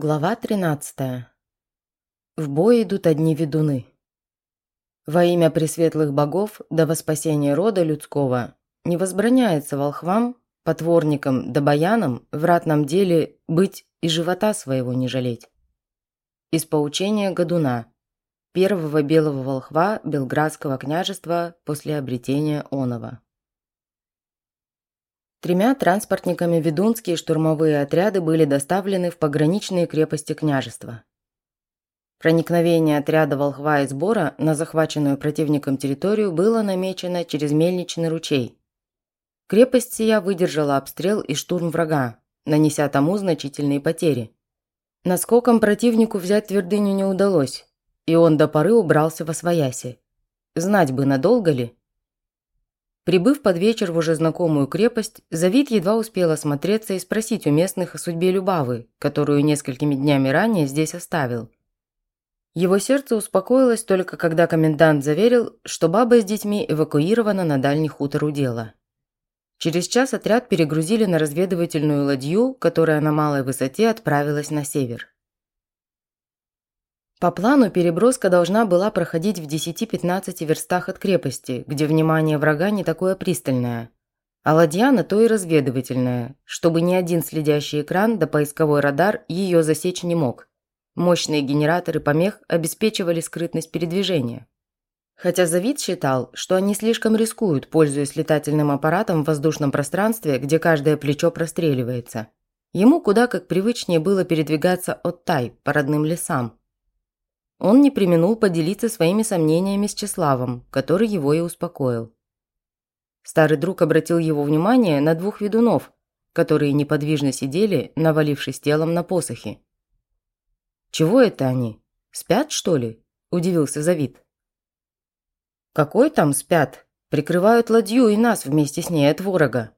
Глава 13. В бой идут одни ведуны. Во имя пресветлых богов, да во спасение рода людского, не возбраняется волхвам, потворникам да баянам в ратном деле быть и живота своего не жалеть. Из поучения Годуна, первого белого волхва Белградского княжества после обретения Онова. Тремя транспортниками ведунские штурмовые отряды были доставлены в пограничные крепости княжества. Проникновение отряда Волхва из Бора на захваченную противником территорию было намечено через Мельничный ручей. Крепость сия выдержала обстрел и штурм врага, нанеся тому значительные потери. Наскоком противнику взять твердыню не удалось, и он до поры убрался во свояси. Знать бы, надолго ли – Прибыв под вечер в уже знакомую крепость, Завид едва успел осмотреться и спросить у местных о судьбе Любавы, которую несколькими днями ранее здесь оставил. Его сердце успокоилось только когда комендант заверил, что баба с детьми эвакуирована на дальний хутор у дела. Через час отряд перегрузили на разведывательную ладью, которая на малой высоте отправилась на север. По плану переброска должна была проходить в 10-15 верстах от крепости, где внимание врага не такое пристальное. А ладья на то и разведывательная, чтобы ни один следящий экран да поисковой радар ее засечь не мог. Мощные генераторы помех обеспечивали скрытность передвижения. Хотя Завид считал, что они слишком рискуют, пользуясь летательным аппаратом в воздушном пространстве, где каждое плечо простреливается. Ему куда как привычнее было передвигаться от Тай по родным лесам, он не применул поделиться своими сомнениями с Чеславом, который его и успокоил. Старый друг обратил его внимание на двух ведунов, которые неподвижно сидели, навалившись телом на посохи. «Чего это они? Спят, что ли?» – удивился Завид. «Какой там спят? Прикрывают ладью и нас вместе с ней от ворога.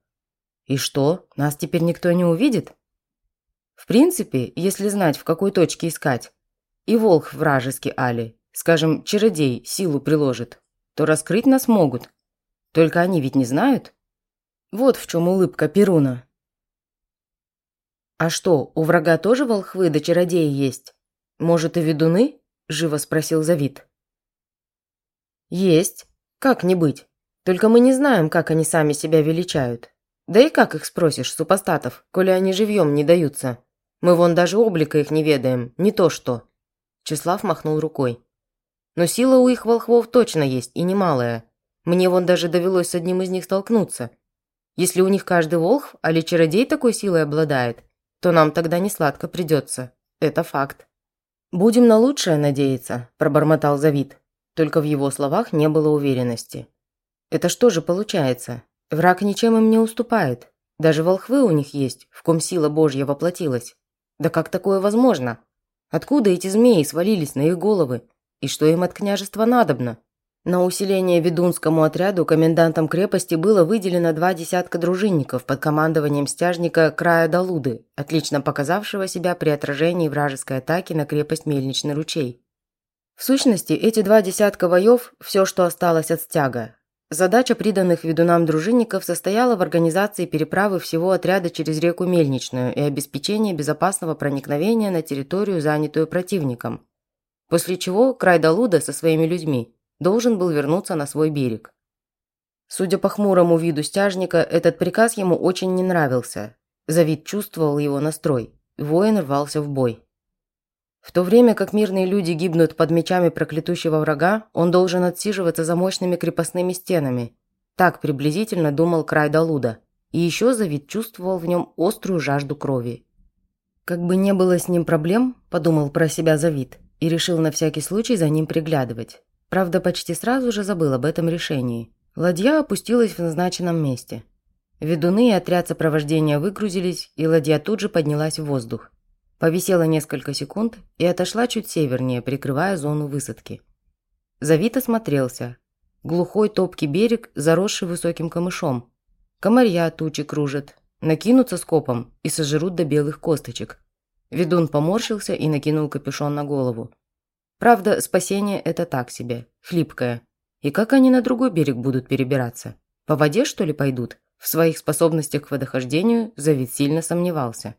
И что, нас теперь никто не увидит?» «В принципе, если знать, в какой точке искать, и волк вражеский али, скажем, чародей силу приложит, то раскрыть нас могут. Только они ведь не знают. Вот в чем улыбка Перуна. «А что, у врага тоже волхвы да чародеи есть? Может, и ведуны?» – живо спросил Завид. «Есть. Как не быть? Только мы не знаем, как они сами себя величают. Да и как их спросишь, супостатов, коли они живьем не даются? Мы вон даже облика их не ведаем, не то что». Числав махнул рукой. «Но сила у их волхвов точно есть, и немалая. Мне вон даже довелось с одним из них столкнуться. Если у них каждый волхв, али чародей такой силой обладает, то нам тогда не сладко придется. Это факт». «Будем на лучшее надеяться», – пробормотал Завид. Только в его словах не было уверенности. «Это что же получается? Враг ничем им не уступает. Даже волхвы у них есть, в ком сила Божья воплотилась. Да как такое возможно?» Откуда эти змеи свалились на их головы? И что им от княжества надобно? На усиление ведунскому отряду комендантом крепости было выделено два десятка дружинников под командованием стяжника Края Далуды, отлично показавшего себя при отражении вражеской атаки на крепость Мельничный ручей. В сущности, эти два десятка воев – все, что осталось от стяга, Задача приданных ведунам дружинников состояла в организации переправы всего отряда через реку Мельничную и обеспечении безопасного проникновения на территорию, занятую противником. После чего край Далуда со своими людьми должен был вернуться на свой берег. Судя по хмурому виду стяжника, этот приказ ему очень не нравился. Завид чувствовал его настрой. Воин рвался в бой. В то время как мирные люди гибнут под мечами проклятущего врага, он должен отсиживаться за мощными крепостными стенами. Так приблизительно думал край Далуда. И еще Завид чувствовал в нем острую жажду крови. Как бы не было с ним проблем, подумал про себя Завид, и решил на всякий случай за ним приглядывать. Правда, почти сразу же забыл об этом решении. Ладья опустилась в назначенном месте. Ведуны и отряд сопровождения выгрузились, и ладья тут же поднялась в воздух. Повисела несколько секунд и отошла чуть севернее, прикрывая зону высадки. Завид осмотрелся. Глухой топкий берег, заросший высоким камышом. Комарья тучи кружат, накинутся скопом и сожрут до белых косточек. Ведун поморщился и накинул капюшон на голову. Правда, спасение это так себе, хлипкое. И как они на другой берег будут перебираться? По воде, что ли, пойдут? В своих способностях к водохождению Завид сильно сомневался.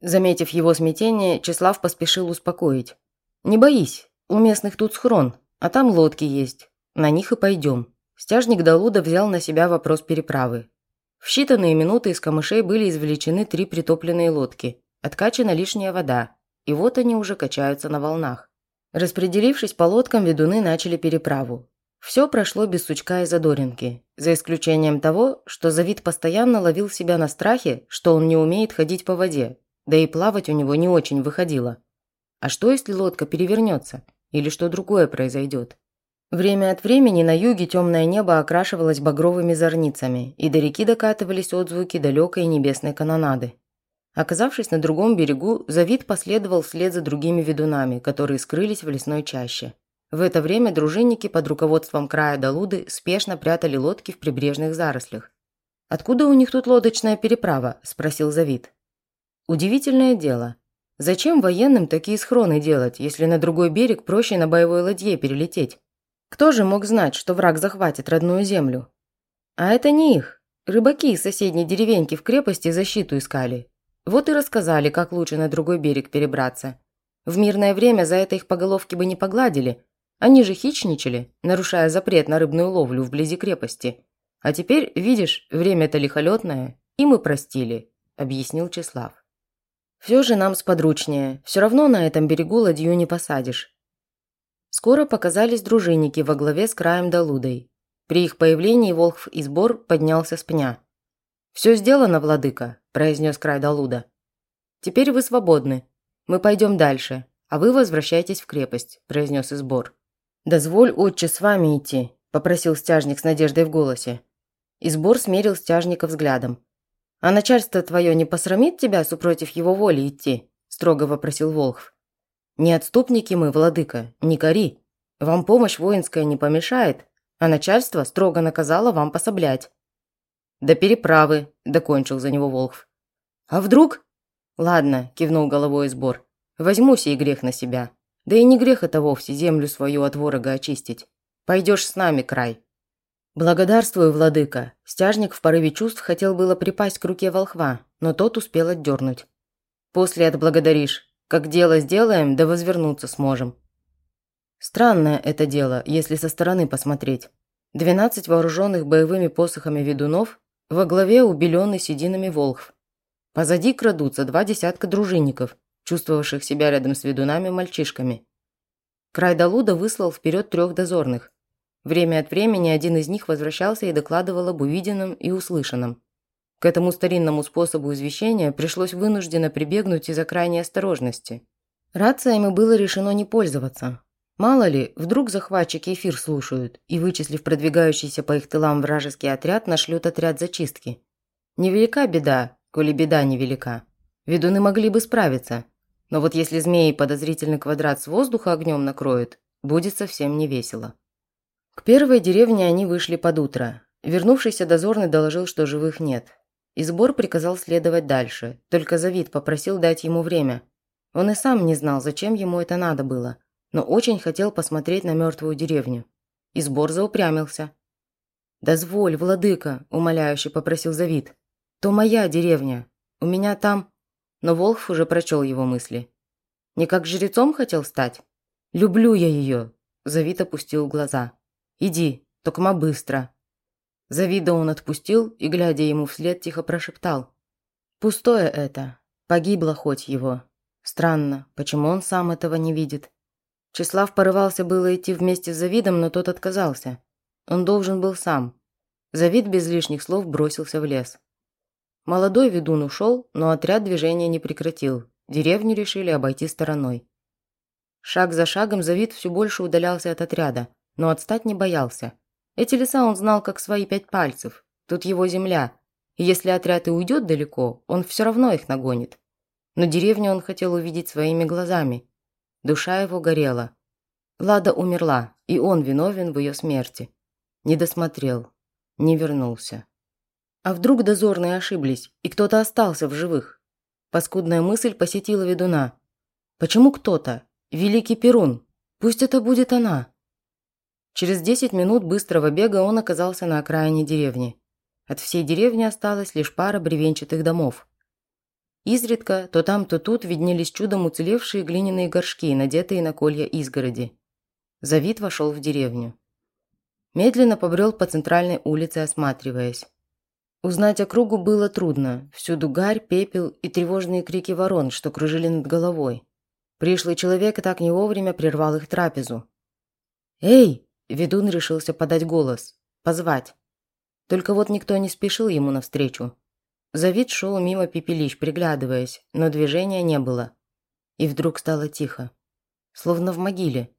Заметив его смятение, Числав поспешил успокоить. «Не боись, у местных тут схрон, а там лодки есть. На них и пойдем». Стяжник Далуда взял на себя вопрос переправы. В считанные минуты из камышей были извлечены три притопленные лодки, откачана лишняя вода, и вот они уже качаются на волнах. Распределившись по лодкам, ведуны начали переправу. Все прошло без сучка и задоринки, за исключением того, что Завид постоянно ловил себя на страхе, что он не умеет ходить по воде, да и плавать у него не очень выходило. А что, если лодка перевернется? Или что другое произойдет? Время от времени на юге темное небо окрашивалось багровыми зорницами, и до реки докатывались отзвуки далекой небесной канонады. Оказавшись на другом берегу, Завид последовал вслед за другими ведунами, которые скрылись в лесной чаще. В это время дружинники под руководством края Далуды спешно прятали лодки в прибрежных зарослях. «Откуда у них тут лодочная переправа?» – спросил Завид. Удивительное дело. Зачем военным такие схроны делать, если на другой берег проще на боевой ладье перелететь? Кто же мог знать, что враг захватит родную землю? А это не их. Рыбаки из соседней деревеньки в крепости защиту искали. Вот и рассказали, как лучше на другой берег перебраться. В мирное время за это их по головке бы не погладили. Они же хищничали, нарушая запрет на рыбную ловлю вблизи крепости. А теперь, видишь, время-то лихолетное, и мы простили, объяснил Числав. Все же нам сподручнее. Все равно на этом берегу ладью не посадишь. Скоро показались дружинники во главе с краем Далудой. При их появлении Волхв и сбор поднялся с пня. «Все сделано, владыка», – произнес край Далуда. «Теперь вы свободны. Мы пойдем дальше, а вы возвращайтесь в крепость», – произнес Избор. «Дозволь, отче, с вами идти», – попросил стяжник с надеждой в голосе. Избор смерил стяжника взглядом. «А начальство твое не посрамит тебя, супротив его воли идти?» – строго вопросил Волхв. «Не отступники мы, владыка, не кори. Вам помощь воинская не помешает, а начальство строго наказало вам пособлять». «До переправы», – докончил за него Волхв. «А вдруг?» «Ладно», – кивнул головой сбор. «Возьму сей грех на себя. Да и не грех это вовсе землю свою от ворога очистить. Пойдешь с нами, край». «Благодарствую, владыка!» Стяжник в порыве чувств хотел было припасть к руке волхва, но тот успел отдернуть. «После отблагодаришь. Как дело сделаем, да возвернуться сможем». Странное это дело, если со стороны посмотреть. Двенадцать вооруженных боевыми посохами ведунов, во главе убеленный сединами волхв. Позади крадутся два десятка дружинников, чувствовавших себя рядом с ведунами мальчишками. Край Далуда выслал вперед трех дозорных – Время от времени один из них возвращался и докладывал об увиденном и услышанном. К этому старинному способу извещения пришлось вынужденно прибегнуть из-за крайней осторожности. Рациями было решено не пользоваться. Мало ли, вдруг захватчики эфир слушают и, вычислив продвигающийся по их тылам вражеский отряд, нашлют отряд зачистки. Невелика беда, коли беда невелика. Ведуны могли бы справиться. Но вот если змеи подозрительный квадрат с воздуха огнем накроют, будет совсем не весело. К первой деревне они вышли под утро. Вернувшийся дозорный доложил, что живых нет. И сбор приказал следовать дальше, только Завид попросил дать ему время. Он и сам не знал, зачем ему это надо было, но очень хотел посмотреть на мертвую деревню. Сбор заупрямился. «Дозволь, владыка», – умоляюще попросил Завид. «То моя деревня. У меня там...» Но Волхв уже прочел его мысли. «Не как жрецом хотел стать? Люблю я ее!» Завид опустил глаза. «Иди, токма быстро». Завида он отпустил и, глядя ему вслед, тихо прошептал. «Пустое это. Погибло хоть его. Странно, почему он сам этого не видит?» Числав порывался было идти вместе с Завидом, но тот отказался. Он должен был сам. Завид без лишних слов бросился в лес. Молодой ведун ушел, но отряд движения не прекратил. Деревню решили обойти стороной. Шаг за шагом Завид все больше удалялся от отряда но отстать не боялся. Эти леса он знал как свои пять пальцев. Тут его земля. И если отряд и уйдет далеко, он все равно их нагонит. Но деревню он хотел увидеть своими глазами. Душа его горела. Лада умерла, и он виновен в ее смерти. Не досмотрел, не вернулся. А вдруг дозорные ошиблись, и кто-то остался в живых? Паскудная мысль посетила ведуна. Почему кто-то? Великий Перун. Пусть это будет она. Через 10 минут быстрого бега он оказался на окраине деревни. От всей деревни осталась лишь пара бревенчатых домов. Изредка то там, то тут виднелись чудом уцелевшие глиняные горшки, надетые на колья изгороди. Завид вошел в деревню. Медленно побрел по центральной улице, осматриваясь. Узнать округу было трудно. Всюду гарь, пепел и тревожные крики ворон, что кружили над головой. Пришлый человек и так не вовремя прервал их трапезу. «Эй!» – ведун решился подать голос. Позвать. Только вот никто не спешил ему навстречу. Завид шел мимо пепелищ, приглядываясь, но движения не было. И вдруг стало тихо. Словно в могиле.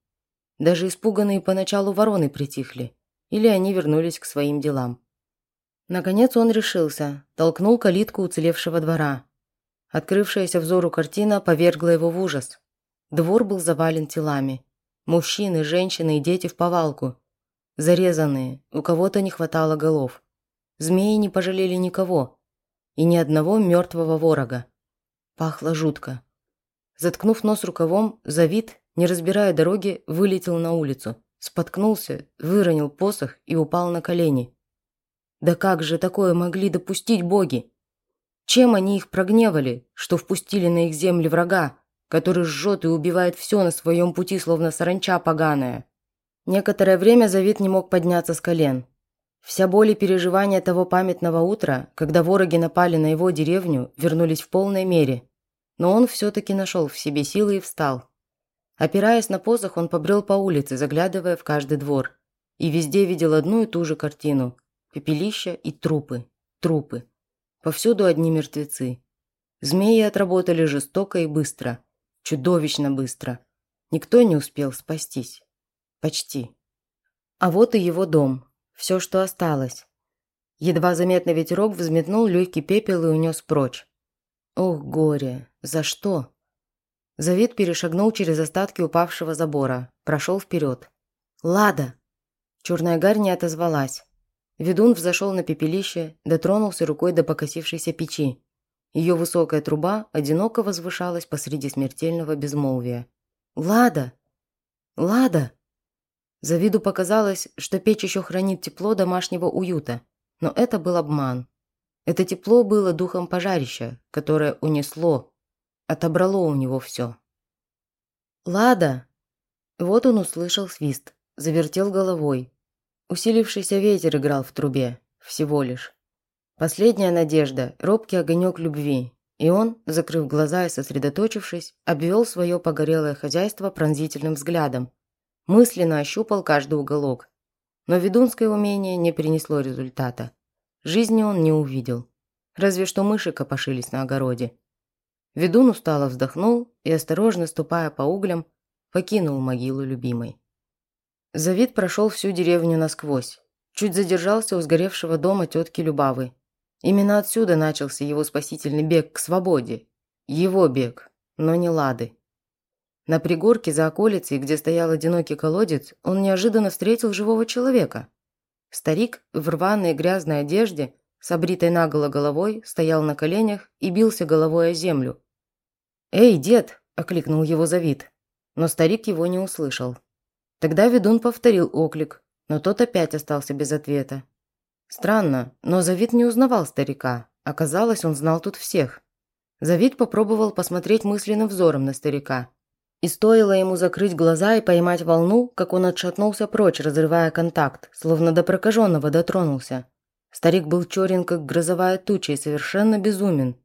Даже испуганные поначалу вороны притихли. Или они вернулись к своим делам. Наконец он решился, толкнул калитку уцелевшего двора. Открывшаяся взору картина повергла его в ужас. Двор был завален телами. Мужчины, женщины и дети в повалку. Зарезанные, у кого-то не хватало голов. Змеи не пожалели никого. И ни одного мертвого ворога. Пахло жутко. Заткнув нос рукавом, Завид, не разбирая дороги, вылетел на улицу. Споткнулся, выронил посох и упал на колени. Да как же такое могли допустить боги? Чем они их прогневали, что впустили на их земли врага, который жжет и убивает все на своем пути, словно саранча поганая? Некоторое время Завид не мог подняться с колен. Вся боль и переживания того памятного утра, когда вороги напали на его деревню, вернулись в полной мере. Но он все-таки нашел в себе силы и встал. Опираясь на посох, он побрел по улице, заглядывая в каждый двор. И везде видел одну и ту же картину. Пепелища и трупы. Трупы. Повсюду одни мертвецы. Змеи отработали жестоко и быстро. Чудовищно быстро. Никто не успел спастись. Почти. А вот и его дом. Все, что осталось. Едва заметный ветерок взметнул легкий пепел и унес прочь. Ох, горе! За что? Завид перешагнул через остатки упавшего забора, прошел вперед. «Лада!» Черная гарь не отозвалась. Ведун взошел на пепелище, дотронулся рукой до покосившейся печи. Ее высокая труба одиноко возвышалась посреди смертельного безмолвия. «Лада! Лада!» Завиду показалось, что печь еще хранит тепло домашнего уюта, но это был обман. Это тепло было духом пожарища, которое унесло, отобрало у него все. «Лада!» Вот он услышал свист, завертел головой. Усилившийся ветер играл в трубе, всего лишь. Последняя надежда, робкий огонек любви. И он, закрыв глаза и сосредоточившись, обвел свое погорелое хозяйство пронзительным взглядом. Мысленно ощупал каждый уголок. Но ведунское умение не принесло результата. Жизни он не увидел. Разве что мыши копошились на огороде. Ведун устало вздохнул и, осторожно ступая по углям, покинул могилу любимой. Завид прошел всю деревню насквозь. Чуть задержался у сгоревшего дома тетки Любавы. Именно отсюда начался его спасительный бег к свободе. Его бег, но не Лады. На пригорке за околицей, где стоял одинокий колодец, он неожиданно встретил живого человека. Старик в рваной грязной одежде с обритой наголо головой, стоял на коленях и бился головой о землю. «Эй, дед!» – окликнул его Завид. Но старик его не услышал. Тогда ведун повторил оклик, но тот опять остался без ответа. Странно, но Завид не узнавал старика. Оказалось, он знал тут всех. Завид попробовал посмотреть мысленным взором на старика. И стоило ему закрыть глаза и поймать волну, как он отшатнулся прочь, разрывая контакт, словно до прокаженного дотронулся. Старик был черен, как грозовая туча, и совершенно безумен.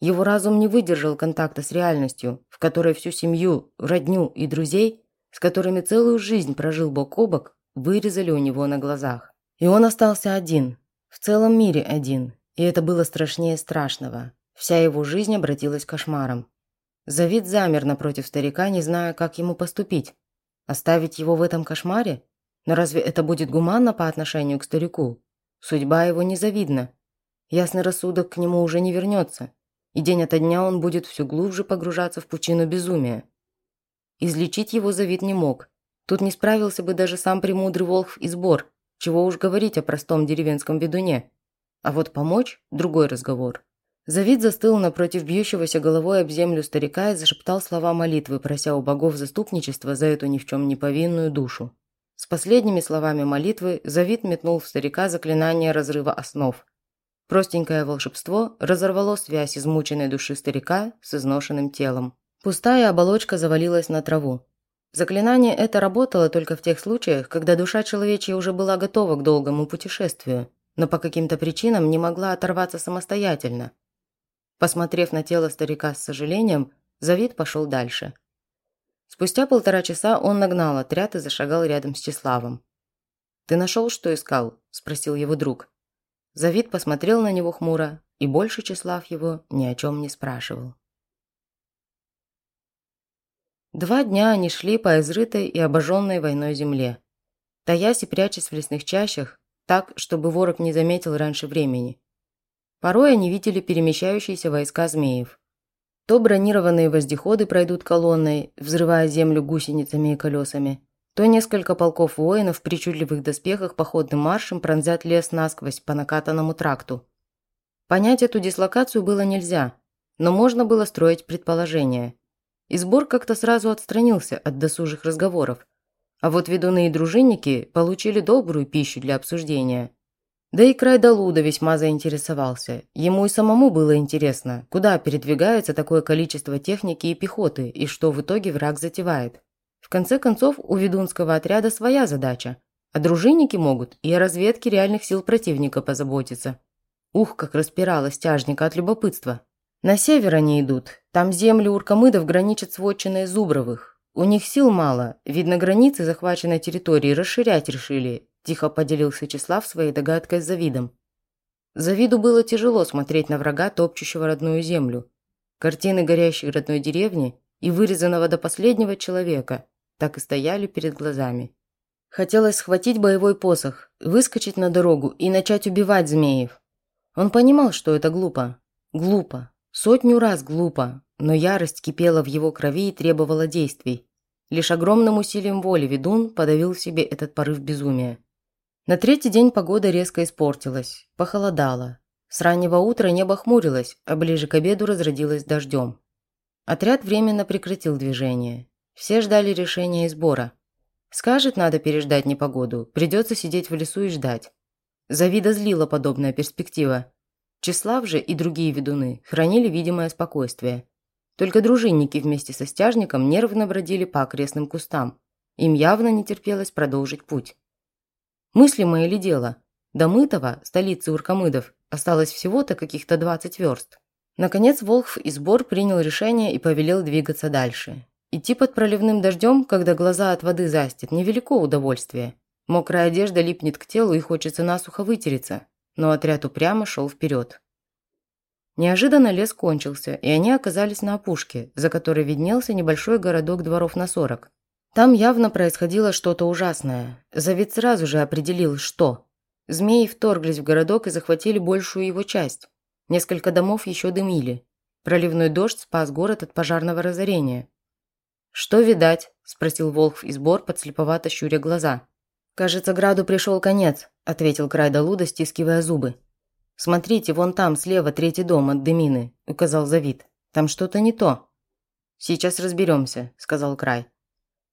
Его разум не выдержал контакта с реальностью, в которой всю семью, родню и друзей, с которыми целую жизнь прожил бок о бок, вырезали у него на глазах. И он остался один, в целом мире один, и это было страшнее страшного. Вся его жизнь обратилась кошмаром. Завид замер напротив старика, не зная, как ему поступить. Оставить его в этом кошмаре? Но разве это будет гуманно по отношению к старику? Судьба его незавидна. Ясный рассудок к нему уже не вернется, и день ото дня он будет все глубже погружаться в пучину безумия. Излечить его Завид не мог. Тут не справился бы даже сам премудрый Волхв и сбор, чего уж говорить о простом деревенском ведуне. А вот помочь – другой разговор. Завид застыл напротив бьющегося головой об землю старика и зашептал слова молитвы, прося у богов заступничества за эту ни в чем не повинную душу. С последними словами молитвы Завид метнул в старика заклинание разрыва основ. Простенькое волшебство разорвало связь измученной души старика с изношенным телом. Пустая оболочка завалилась на траву. Заклинание это работало только в тех случаях, когда душа человечья уже была готова к долгому путешествию, но по каким-то причинам не могла оторваться самостоятельно. Посмотрев на тело старика с сожалением, Завид пошел дальше. Спустя полтора часа он нагнал отряд и зашагал рядом с Числавом. «Ты нашел, что искал?» – спросил его друг. Завид посмотрел на него хмуро, и больше Числав его ни о чем не спрашивал. Два дня они шли по изрытой и обожженной войной земле, таясь и прячась в лесных чащах, так, чтобы ворог не заметил раньше времени. Порой они видели перемещающиеся войска змеев. То бронированные воздеходы пройдут колонной, взрывая землю гусеницами и колесами, то несколько полков воинов в причудливых доспехах походным маршем пронзят лес насквозь по накатанному тракту. Понять эту дислокацию было нельзя, но можно было строить предположения. И сбор как-то сразу отстранился от досужих разговоров. А вот ведуны и дружинники получили добрую пищу для обсуждения. Да и край Далуда весьма заинтересовался. Ему и самому было интересно, куда передвигается такое количество техники и пехоты, и что в итоге враг затевает. В конце концов, у ведунского отряда своя задача, а дружинники могут и о разведке реальных сил противника позаботиться. Ух, как распирало стяжника от любопытства. На север они идут. Там земли уркамыдов граничат с вотчиной Зубровых. У них сил мало. Видно, границы захваченной территории расширять решили. Тихо поделился Числав своей догадкой с Завидом. Завиду было тяжело смотреть на врага, топчущего родную землю. Картины горящей родной деревни и вырезанного до последнего человека так и стояли перед глазами. Хотелось схватить боевой посох, выскочить на дорогу и начать убивать змеев. Он понимал, что это глупо. Глупо. Сотню раз глупо. Но ярость кипела в его крови и требовала действий. Лишь огромным усилием воли ведун подавил в себе этот порыв безумия. На третий день погода резко испортилась. Похолодало. С раннего утра небо хмурилось, а ближе к обеду разродилось дождем. Отряд временно прекратил движение. Все ждали решения и сбора. Скажет, надо переждать непогоду, придется сидеть в лесу и ждать. Завида злила подобная перспектива. Числав же и другие ведуны хранили видимое спокойствие. Только дружинники вместе со стяжником нервно бродили по окрестным кустам. Им явно не терпелось продолжить путь. Мыслимое ли дело? До Мытова, столицы Уркамыдов, осталось всего-то каких-то 20 верст. Наконец Волхв и сбор принял решение и повелел двигаться дальше. Идти под проливным дождем, когда глаза от воды застит, невелико удовольствие. Мокрая одежда липнет к телу и хочется насухо вытереться, но отряд упрямо шел вперед. Неожиданно лес кончился, и они оказались на опушке, за которой виднелся небольшой городок дворов на сорок. Там явно происходило что-то ужасное. Завид сразу же определил, что. Змеи вторглись в городок и захватили большую его часть. Несколько домов еще дымили. Проливной дождь спас город от пожарного разорения. «Что видать?» – спросил Волхв из бор, подслеповато щуря глаза. «Кажется, Граду пришел конец», – ответил Крайда Луда, стискивая зубы. «Смотрите, вон там, слева, третий дом от Демины», – указал Завид. «Там что-то не то». «Сейчас разберемся», – сказал Край.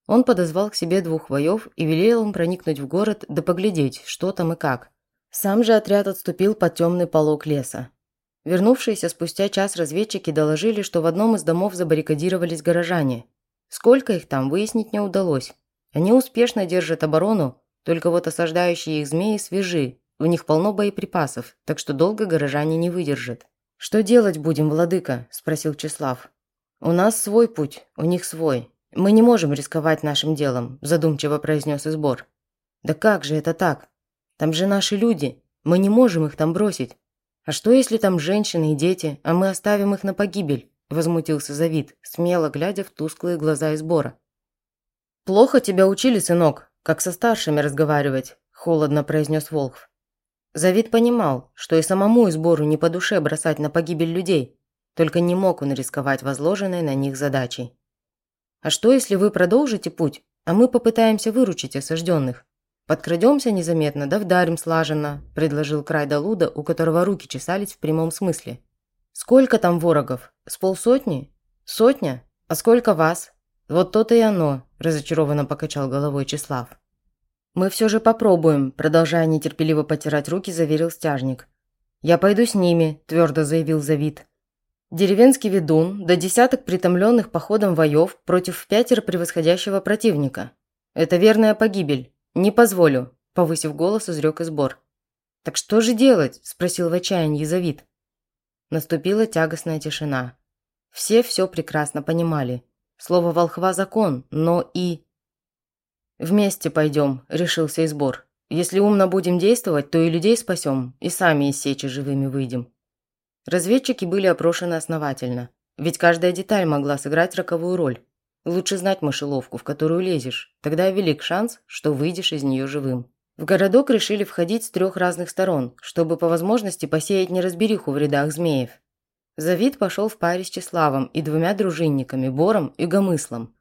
Он подозвал к себе двух воев и велел им проникнуть в город да поглядеть, что там и как. Сам же отряд отступил под темный полог леса. Вернувшиеся спустя час разведчики доложили, что в одном из домов забаррикадировались горожане – Сколько их там, выяснить не удалось. Они успешно держат оборону, только вот осаждающие их змеи свежи, у них полно боеприпасов, так что долго горожане не выдержат. «Что делать будем, владыка?» – спросил Числав. «У нас свой путь, у них свой. Мы не можем рисковать нашим делом», – задумчиво произнес Избор. «Да как же это так? Там же наши люди. Мы не можем их там бросить. А что, если там женщины и дети, а мы оставим их на погибель? возмутился Завид, смело глядя в тусклые глаза Избора. «Плохо тебя учили, сынок, как со старшими разговаривать», – холодно произнес Волхв. Завид понимал, что и самому Избору не по душе бросать на погибель людей, только не мог он рисковать возложенной на них задачей. «А что, если вы продолжите путь, а мы попытаемся выручить осажденных? Подкрадемся незаметно, да вдарим слаженно», – предложил край Далуда, у которого руки чесались в прямом смысле. «Сколько там ворогов? С полсотни? Сотня? А сколько вас?» «Вот то-то и оно», – разочарованно покачал головой Числав. «Мы все же попробуем», – продолжая нетерпеливо потирать руки, заверил стяжник. «Я пойду с ними», – твердо заявил Завид. Деревенский ведун, до десяток притомленных походом воев против пятеро превосходящего противника. Это верная погибель. Не позволю, повысив голос, изрек избор. «Так что же делать?» – спросил в отчаянии Завид. Наступила тягостная тишина. Все все прекрасно понимали. Слово волхва – закон, но и... «Вместе пойдем», – решился избор. «Если умно будем действовать, то и людей спасем, и сами из сечи живыми выйдем». Разведчики были опрошены основательно, ведь каждая деталь могла сыграть роковую роль. Лучше знать мышеловку, в которую лезешь, тогда велик шанс, что выйдешь из нее живым. В городок решили входить с трех разных сторон, чтобы по возможности посеять неразбериху в рядах змеев. Завид пошел в паре с Числавом и двумя дружинниками, Бором и Гомыслом.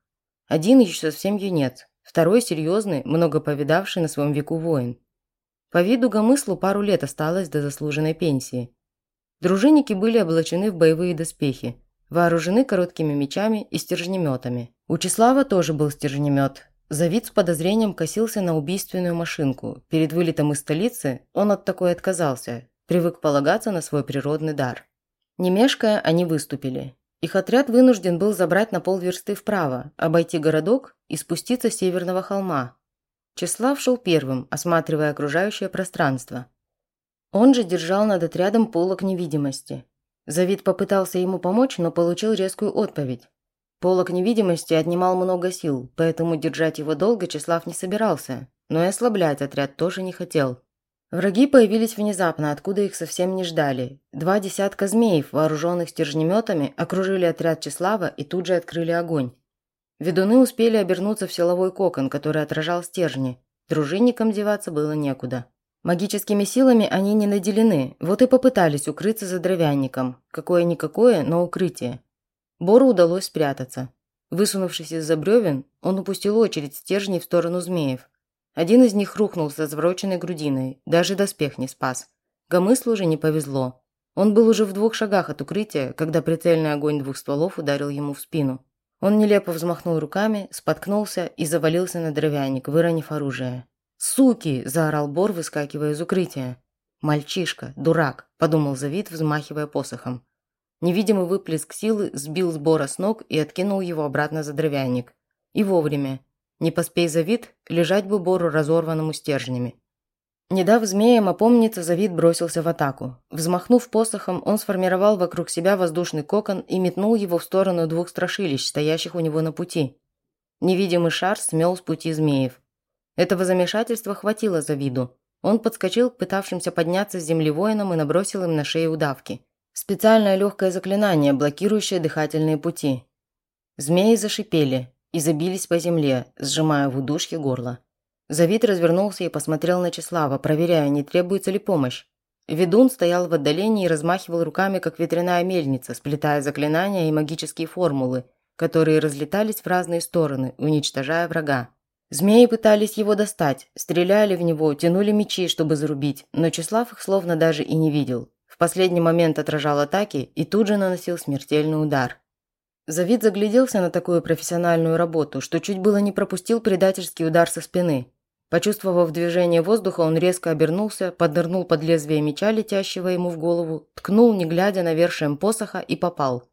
Один еще совсем юнец, второй серьезный, много повидавший на своем веку воин. По виду Гомыслу пару лет осталось до заслуженной пенсии. Дружинники были облачены в боевые доспехи, вооружены короткими мечами и стержнеметами. У Числава тоже был стержнемет. Завид с подозрением косился на убийственную машинку. Перед вылетом из столицы он от такой отказался, привык полагаться на свой природный дар. Не мешкая, они выступили. Их отряд вынужден был забрать на полверсты вправо, обойти городок и спуститься с северного холма. Числав шел первым, осматривая окружающее пространство. Он же держал над отрядом полок невидимости. Завид попытался ему помочь, но получил резкую отповедь. Полок невидимости отнимал много сил, поэтому держать его долго Числав не собирался, но и ослаблять отряд тоже не хотел. Враги появились внезапно, откуда их совсем не ждали. Два десятка змеев, вооруженных стержнеметами, окружили отряд Числава и тут же открыли огонь. Ведуны успели обернуться в силовой кокон, который отражал стержни. Дружинникам деваться было некуда. Магическими силами они не наделены, вот и попытались укрыться за дровянником. Какое-никакое, но укрытие. Бору удалось спрятаться. Высунувшись из-за бревен, он упустил очередь стержней в сторону змеев. Один из них рухнул со звороченной грудиной, даже доспех не спас. Гомыслу уже не повезло. Он был уже в двух шагах от укрытия, когда прицельный огонь двух стволов ударил ему в спину. Он нелепо взмахнул руками, споткнулся и завалился на дровяник, выронив оружие. «Суки!» – заорал Бор, выскакивая из укрытия. «Мальчишка, дурак!» – подумал Завид, взмахивая посохом. Невидимый выплеск силы сбил с Бора с ног и откинул его обратно за дровяник. И вовремя. Не поспей Завид, лежать бы Бору разорванному стержнями. Не дав змеям опомниться, Завид бросился в атаку. Взмахнув посохом, он сформировал вокруг себя воздушный кокон и метнул его в сторону двух страшилищ, стоящих у него на пути. Невидимый шар смел с пути змеев. Этого замешательства хватило за виду. Он подскочил к пытавшимся подняться с земли воинам и набросил им на шею удавки. Специальное легкое заклинание, блокирующее дыхательные пути. Змеи зашипели и забились по земле, сжимая в удушье горло. Завид развернулся и посмотрел на Числава, проверяя, не требуется ли помощь. Ведун стоял в отдалении и размахивал руками, как ветряная мельница, сплетая заклинания и магические формулы, которые разлетались в разные стороны, уничтожая врага. Змеи пытались его достать, стреляли в него, тянули мечи, чтобы зарубить, но Числав их словно даже и не видел. В последний момент отражал атаки и тут же наносил смертельный удар. Завид загляделся на такую профессиональную работу, что чуть было не пропустил предательский удар со спины. Почувствовав движение воздуха, он резко обернулся, поднырнул под лезвие меча, летящего ему в голову, ткнул, не глядя навершием посоха, и попал.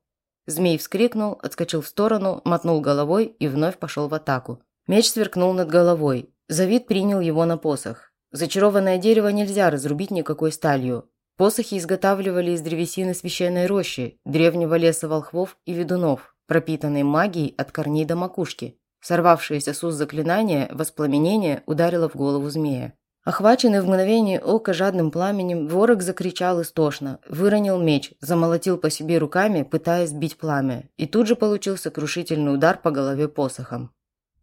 Змей вскрикнул, отскочил в сторону, мотнул головой и вновь пошел в атаку. Меч сверкнул над головой. Завид принял его на посох. Зачарованное дерево нельзя разрубить никакой сталью. Посохи изготавливали из древесины священной рощи, древнего леса волхвов и ведунов, пропитанной магией от корней до макушки. Сорвавшееся с уст заклинание, воспламенение ударило в голову змея. Охваченный в мгновение ока жадным пламенем, ворог закричал истошно, выронил меч, замолотил по себе руками, пытаясь сбить пламя, и тут же получил сокрушительный удар по голове посохом.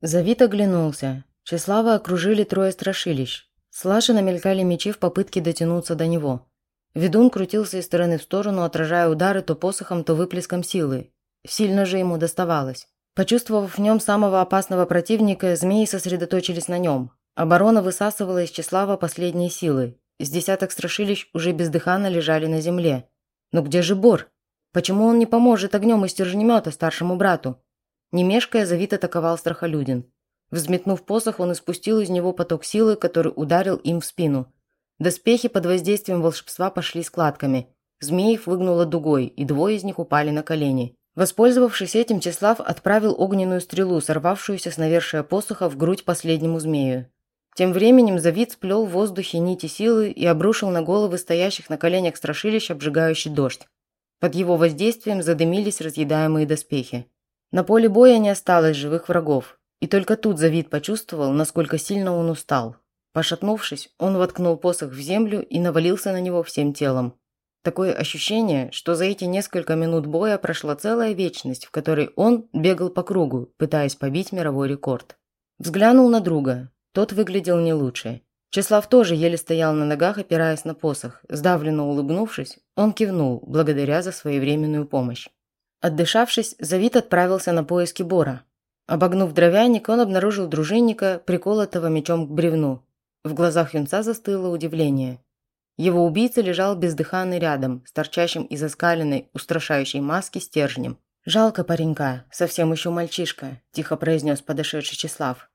Завид оглянулся. Числава окружили трое страшилищ. Слаши намелькали мечи в попытке дотянуться до него. Ведун крутился из стороны в сторону, отражая удары то посохом, то выплеском силы. Сильно же ему доставалось. Почувствовав в нем самого опасного противника, змеи сосредоточились на нем. Оборона высасывала из Числава последние силы. С десяток страшилищ уже бездыханно лежали на земле. Но где же Бор? Почему он не поможет огнем из стержнемета старшему брату? Не мешкая, Завид атаковал Страхолюдин. Взметнув посох, он испустил из него поток силы, который ударил им в спину. Доспехи под воздействием волшебства пошли складками. Змеев выгнуло дугой, и двое из них упали на колени. Воспользовавшись этим, Числав отправил огненную стрелу, сорвавшуюся с навершия посоха в грудь последнему змею. Тем временем Завид сплел в воздухе нити силы и обрушил на головы стоящих на коленях страшилищ обжигающий дождь. Под его воздействием задымились разъедаемые доспехи. На поле боя не осталось живых врагов, и только тут Завид почувствовал, насколько сильно он устал. Пошатнувшись, он воткнул посох в землю и навалился на него всем телом. Такое ощущение, что за эти несколько минут боя прошла целая вечность, в которой он бегал по кругу, пытаясь побить мировой рекорд. Взглянул на друга. Тот выглядел не лучше. Числав тоже еле стоял на ногах, опираясь на посох. Сдавленно улыбнувшись, он кивнул, благодаря за своевременную помощь. Отдышавшись, Завид отправился на поиски Бора. Обогнув дровяник, он обнаружил дружинника, приколотого мечом к бревну. В глазах юнца застыло удивление. Его убийца лежал бездыханный рядом, с торчащим из оскаленной, устрашающей маски стержнем. «Жалко паренька, совсем еще мальчишка», – тихо произнес подошедший Числав.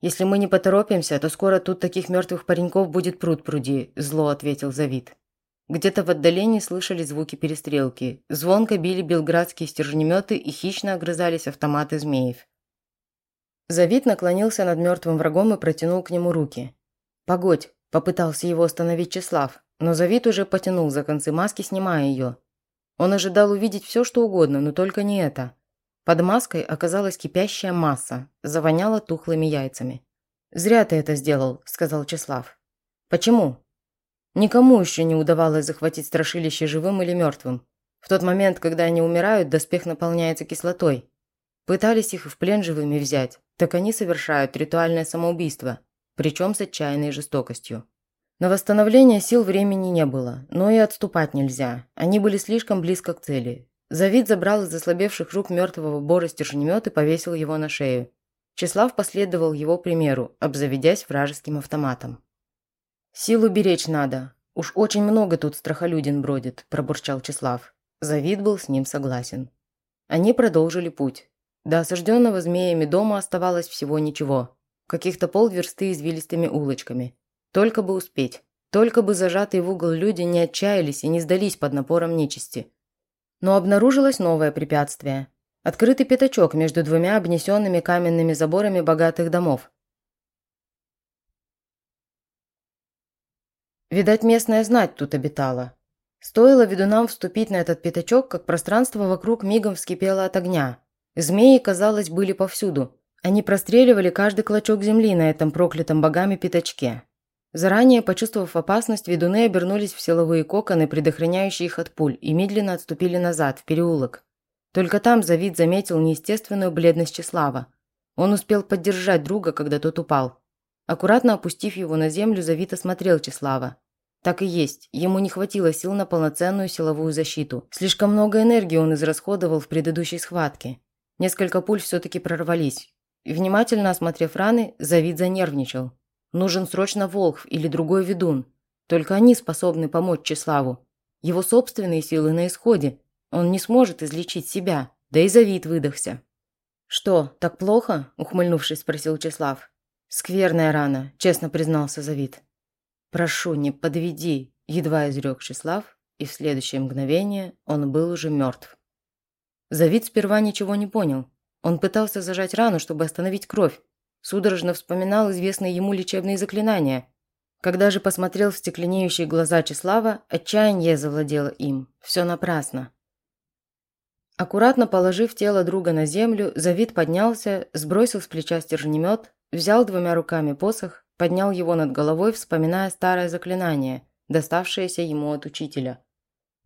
«Если мы не поторопимся, то скоро тут таких мертвых пареньков будет пруд пруди», – зло ответил Завид. Где-то в отдалении слышались звуки перестрелки. Звонко били белградские стержнеметы и хищно огрызались автоматы змеев. Завид наклонился над мертвым врагом и протянул к нему руки. «Погодь!» – попытался его остановить Числав, но Завид уже потянул за концы маски, снимая ее. Он ожидал увидеть все, что угодно, но только не это. Под маской оказалась кипящая масса, завоняла тухлыми яйцами. «Зря ты это сделал», – сказал Числав. «Почему?» Никому еще не удавалось захватить страшилище живым или мертвым. В тот момент, когда они умирают, доспех наполняется кислотой. Пытались их в плен живыми взять, так они совершают ритуальное самоубийство – причем с отчаянной жестокостью. На восстановление сил времени не было, но и отступать нельзя. Они были слишком близко к цели. Завид забрал из ослабевших рук мертвого Бора стержнемет и повесил его на шею. Числав последовал его примеру, обзаведясь вражеским автоматом. «Силу беречь надо. Уж очень много тут страхолюдин бродит», – пробурчал Числав. Завид был с ним согласен. Они продолжили путь. До осажденного змеями дома оставалось всего ничего. Каких-то полверсты извилистыми улочками. Только бы успеть. Только бы зажатые в угол люди не отчаялись и не сдались под напором нечисти. Но обнаружилось новое препятствие. Открытый пятачок между двумя обнесенными каменными заборами богатых домов. Видать, местная знать тут обитала. Стоило ведунам вступить на этот пятачок, как пространство вокруг мигом вскипело от огня. Змеи, казалось, были повсюду. Они простреливали каждый клочок земли на этом проклятом богами пятачке. Заранее, почувствовав опасность, ведуны обернулись в силовые коконы, предохраняющие их от пуль, и медленно отступили назад, в переулок. Только там Завид заметил неестественную бледность Числава. Он успел поддержать друга, когда тот упал. Аккуратно опустив его на землю, Завид осмотрел Числава. Так и есть, ему не хватило сил на полноценную силовую защиту. Слишком много энергии он израсходовал в предыдущей схватке. Несколько пуль все-таки прорвались, Внимательно осмотрев раны, Завид занервничал. Нужен срочно Волхв или другой ведун. Только они способны помочь Числаву. Его собственные силы на исходе. Он не сможет излечить себя. Да и Завид выдохся. «Что, так плохо?» – ухмыльнувшись, спросил Числав. «Скверная рана», – честно признался Завид. «Прошу, не подведи», – едва изрек Числав, и в следующее мгновение он был уже мертв. Завид сперва ничего не понял. Он пытался зажать рану, чтобы остановить кровь. Судорожно вспоминал известные ему лечебные заклинания. Когда же посмотрел в стекленеющие глаза Числава, отчаяние завладело им. Все напрасно. Аккуратно положив тело друга на землю, Завид поднялся, сбросил с плеча стержнемет, взял двумя руками посох, поднял его над головой, вспоминая старое заклинание, доставшееся ему от учителя.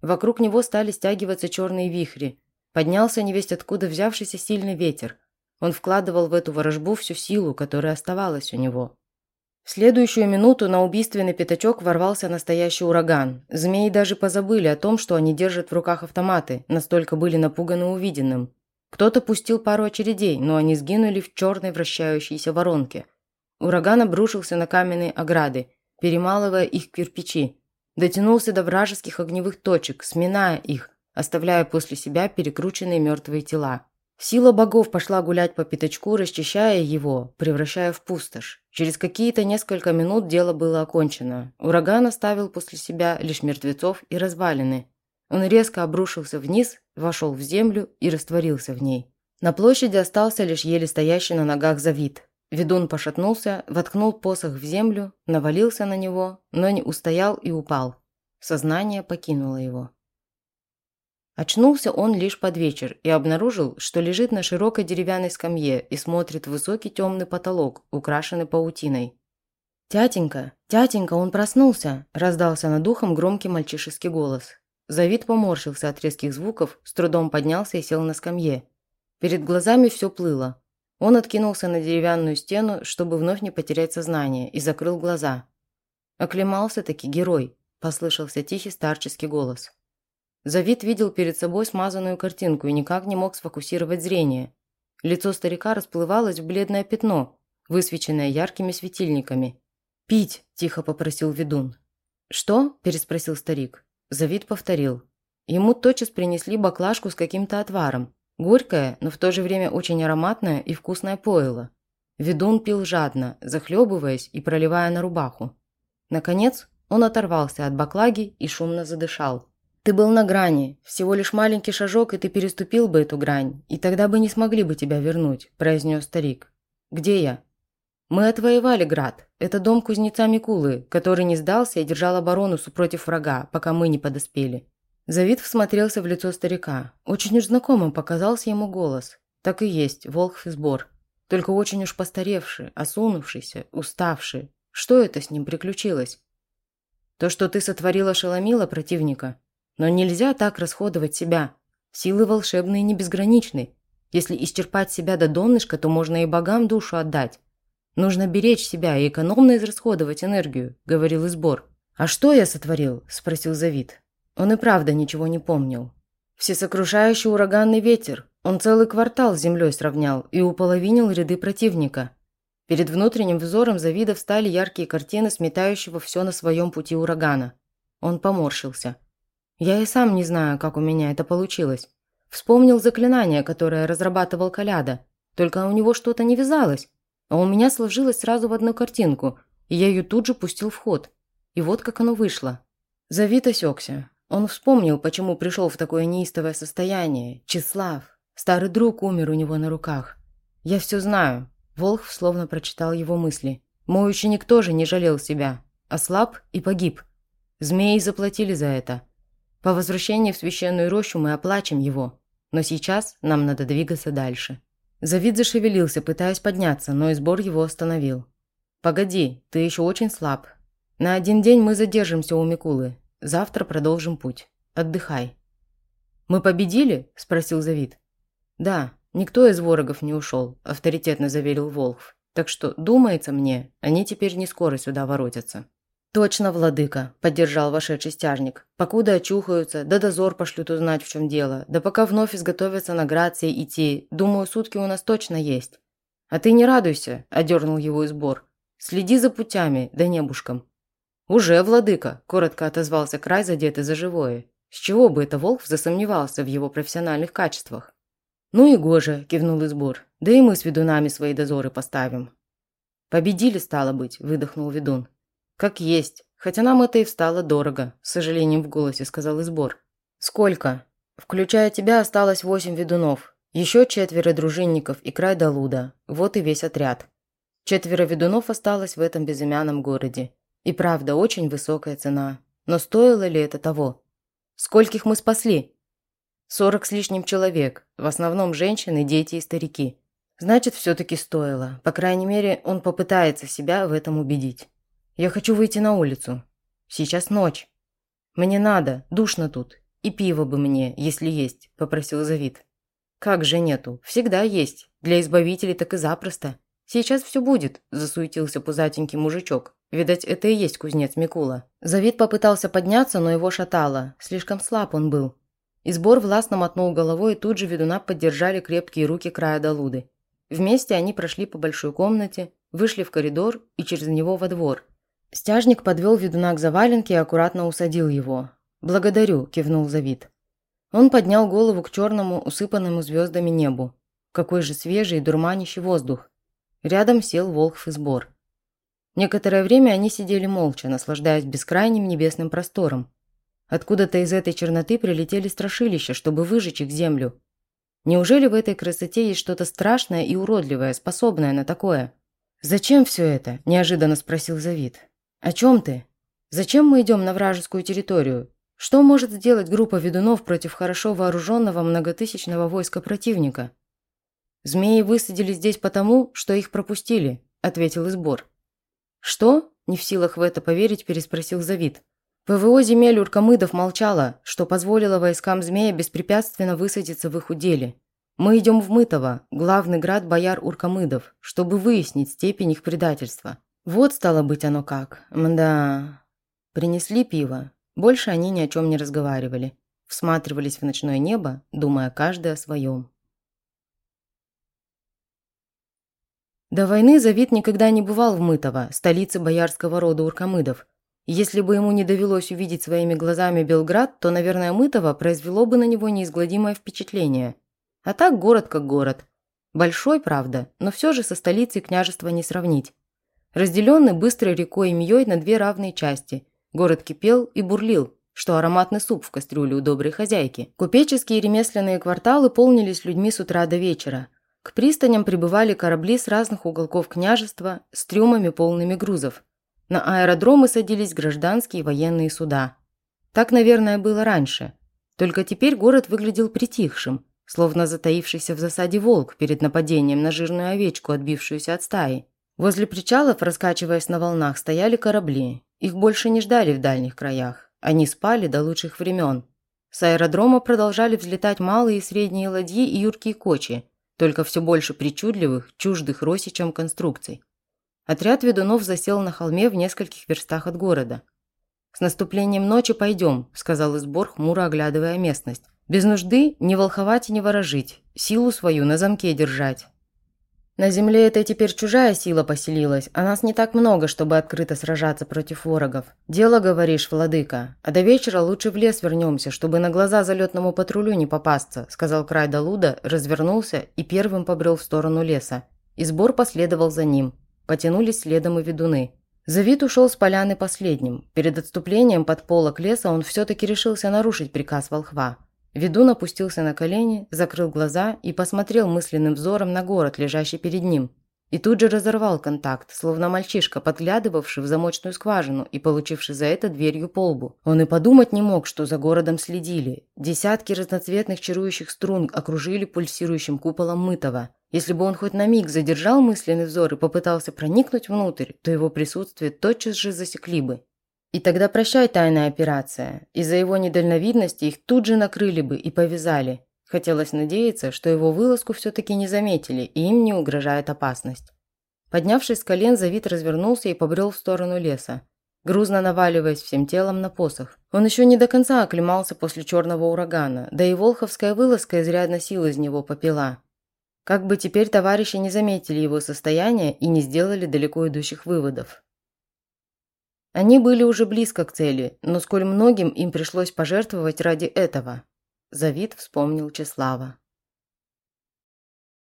Вокруг него стали стягиваться черные вихри, Поднялся невесть откуда взявшийся сильный ветер. Он вкладывал в эту ворожбу всю силу, которая оставалась у него. В следующую минуту на убийственный пятачок ворвался настоящий ураган. Змеи даже позабыли о том, что они держат в руках автоматы, настолько были напуганы увиденным. Кто-то пустил пару очередей, но они сгинули в черной вращающейся воронке. Ураган обрушился на каменные ограды, перемалывая их кирпичи. Дотянулся до вражеских огневых точек, сминая их, оставляя после себя перекрученные мертвые тела. Сила богов пошла гулять по пятачку, расчищая его, превращая в пустошь. Через какие-то несколько минут дело было окончено. Ураган оставил после себя лишь мертвецов и развалины. Он резко обрушился вниз, вошел в землю и растворился в ней. На площади остался лишь еле стоящий на ногах Завид. Ведун пошатнулся, воткнул посох в землю, навалился на него, но не устоял и упал. Сознание покинуло его. Очнулся он лишь под вечер и обнаружил, что лежит на широкой деревянной скамье и смотрит в высокий темный потолок, украшенный паутиной. «Тятенька, тятенька, он проснулся!» – раздался над ухом громкий мальчишеский голос. Завид поморщился от резких звуков, с трудом поднялся и сел на скамье. Перед глазами все плыло. Он откинулся на деревянную стену, чтобы вновь не потерять сознание, и закрыл глаза. «Оклемался-таки герой», – послышался тихий старческий голос. Завид видел перед собой смазанную картинку и никак не мог сфокусировать зрение. Лицо старика расплывалось в бледное пятно, высвеченное яркими светильниками. «Пить!» – тихо попросил ведун. «Что?» – переспросил старик. Завид повторил. Ему тотчас принесли баклажку с каким-то отваром. Горькое, но в то же время очень ароматное и вкусное пойло. Ведун пил жадно, захлебываясь и проливая на рубаху. Наконец, он оторвался от баклаги и шумно задышал. Ты был на грани. Всего лишь маленький шажок, и ты переступил бы эту грань, и тогда бы не смогли бы тебя вернуть», – произнес старик. «Где я?» «Мы отвоевали град. Это дом кузнеца Микулы, который не сдался и держал оборону супротив врага, пока мы не подоспели». Завид всмотрелся в лицо старика. Очень уж знакомым показался ему голос. Так и есть, Волхв и сбор. Только очень уж постаревший, осунувшийся, уставший. Что это с ним приключилось? То, что ты сотворила, ошеломило противника. Но нельзя так расходовать себя. Силы волшебные не безграничны. Если исчерпать себя до донышка, то можно и богам душу отдать. Нужно беречь себя и экономно израсходовать энергию», – говорил Избор. «А что я сотворил?» – спросил Завид. Он и правда ничего не помнил. Всесокрушающий ураганный ветер. Он целый квартал с землей сравнял и уполовинил ряды противника. Перед внутренним взором Завида встали яркие картины сметающего все на своем пути урагана. Он поморщился. Я и сам не знаю, как у меня это получилось. Вспомнил заклинание, которое разрабатывал Коляда. Только у него что-то не вязалось. А у меня сложилось сразу в одну картинку, и я ее тут же пустил в ход. И вот как оно вышло. Завид осекся. Он вспомнил, почему пришел в такое неистовое состояние. Числав. Старый друг умер у него на руках. Я все знаю. Волх словно прочитал его мысли. Мой ученик тоже не жалел себя. Ослаб и погиб. Змеи заплатили за это. По возвращении в священную рощу мы оплачем его. Но сейчас нам надо двигаться дальше». Завид зашевелился, пытаясь подняться, но избор его остановил. «Погоди, ты еще очень слаб. На один день мы задержимся у Микулы. Завтра продолжим путь. Отдыхай». «Мы победили?» – спросил Завид. «Да, никто из ворогов не ушел», – авторитетно заверил Волхв. «Так что, думается мне, они теперь не скоро сюда воротятся». «Точно, владыка», – поддержал вошедший стяжник. «Покуда очухаются, да дозор пошлют узнать, в чем дело. Да пока вновь изготовятся на Грации идти. Думаю, сутки у нас точно есть». «А ты не радуйся», – одернул его избор. «Следи за путями, да небушком». «Уже, владыка», – коротко отозвался край, задетый за живое. С чего бы это Волк засомневался в его профессиональных качествах? «Ну и гоже», – кивнул избор. «Да и мы с ведунами свои дозоры поставим». «Победили, стало быть», – выдохнул ведун. «Как есть. Хотя нам это и встало дорого», – с сожалением в голосе сказал Избор. «Сколько?» «Включая тебя, осталось восемь ведунов. Еще четверо дружинников и край Далуда. Вот и весь отряд. Четверо ведунов осталось в этом безымянном городе. И правда, очень высокая цена. Но стоило ли это того? Скольких мы спасли? Сорок с лишним человек, в основном женщины, дети и старики. Значит, все-таки стоило. По крайней мере, он попытается себя в этом убедить. Я хочу выйти на улицу. Сейчас ночь. Мне надо, душно тут. И пиво бы мне, если есть, попросил Завид. Как же нету? Всегда есть. Для избавителей так и запросто. Сейчас все будет, засуетился пузатенький мужичок. Видать, это и есть кузнец Микула. Завид попытался подняться, но его шатало. Слишком слаб он был. Избор властно мотнул головой, и тут же ведуна поддержали крепкие руки края Далуды. Вместе они прошли по большой комнате, вышли в коридор и через него во двор, Стяжник подвел ведуна к заваленке и аккуратно усадил его. «Благодарю», – кивнул Завид. Он поднял голову к черному, усыпанному звездами небу. Какой же свежий и дурманящий воздух. Рядом сел Волхв и сбор. Некоторое время они сидели молча, наслаждаясь бескрайним небесным простором. Откуда-то из этой черноты прилетели страшилища, чтобы выжечь их землю. Неужели в этой красоте есть что-то страшное и уродливое, способное на такое? «Зачем все это?» – неожиданно спросил Завид. «О чем ты? Зачем мы идем на вражескую территорию? Что может сделать группа ведунов против хорошо вооруженного многотысячного войска противника?» «Змеи высадили здесь потому, что их пропустили», – ответил Избор. «Что?» – не в силах в это поверить, переспросил Завид. ПВО земель Уркамыдов молчало, что позволило войскам змея беспрепятственно высадиться в их уделе. Мы идем в Мытово, главный град бояр Уркамыдов, чтобы выяснить степень их предательства. Вот стало быть оно как. Мда. Принесли пиво. Больше они ни о чем не разговаривали. Всматривались в ночное небо, думая каждый о своем. До войны Завид никогда не бывал в Мытово, столице боярского рода Уркамыдов. Если бы ему не довелось увидеть своими глазами Белград, то, наверное, Мытово произвело бы на него неизгладимое впечатление. А так город как город. Большой, правда, но все же со столицей княжества не сравнить. Разделенный быстрой рекой Мьей на две равные части, город кипел и бурлил, что ароматный суп в кастрюле у доброй хозяйки. Купеческие и ремесленные кварталы полнились людьми с утра до вечера – к пристаням прибывали корабли с разных уголков княжества с трюмами полными грузов. На аэродромы садились гражданские и военные суда. Так, наверное, было раньше. Только теперь город выглядел притихшим, словно затаившийся в засаде волк перед нападением на жирную овечку, отбившуюся от стаи. Возле причалов, раскачиваясь на волнах, стояли корабли. Их больше не ждали в дальних краях. Они спали до лучших времен. С аэродрома продолжали взлетать малые и средние ладьи и юркие кочи – только все больше причудливых, чуждых росичам конструкций. Отряд ведунов засел на холме в нескольких верстах от города. «С наступлением ночи пойдем», – сказал Избор, хмуро оглядывая местность. «Без нужды не волховать и не ворожить, силу свою на замке держать. На земле этой теперь чужая сила поселилась, а нас не так много, чтобы открыто сражаться против ворогов. Дело, говоришь, владыка, а до вечера лучше в лес вернемся, чтобы на глаза залетному патрулю не попасться», сказал край Далуда, развернулся и первым побрел в сторону леса. И сбор последовал за ним. Потянулись следом и ведуны. Завид ушел с поляны последним. Перед отступлением под полок леса он все-таки решился нарушить приказ волхва. Ведун опустился на колени, закрыл глаза и посмотрел мысленным взором на город, лежащий перед ним. И тут же разорвал контакт, словно мальчишка, подглядывавший в замочную скважину и получивший за это дверью по лбу. Он и подумать не мог, что за городом следили. Десятки разноцветных чарующих струн окружили пульсирующим куполом мытого. Если бы он хоть на миг задержал мысленный взор и попытался проникнуть внутрь, то его присутствие тотчас же засекли бы. И тогда прощай тайная операция. Из-за его недальновидности их тут же накрыли бы и повязали. Хотелось надеяться, что его вылазку все-таки не заметили и им не угрожает опасность. Поднявшись с колен, Завид развернулся и побрел в сторону леса, грузно наваливаясь всем телом на посох. Он еще не до конца оклемался после черного урагана, да и волховская вылазка изрядно сил из него попила. Как бы теперь товарищи не заметили его состояние и не сделали далеко идущих выводов. Они были уже близко к цели, но сколь многим им пришлось пожертвовать ради этого. Завид вспомнил Чеслава.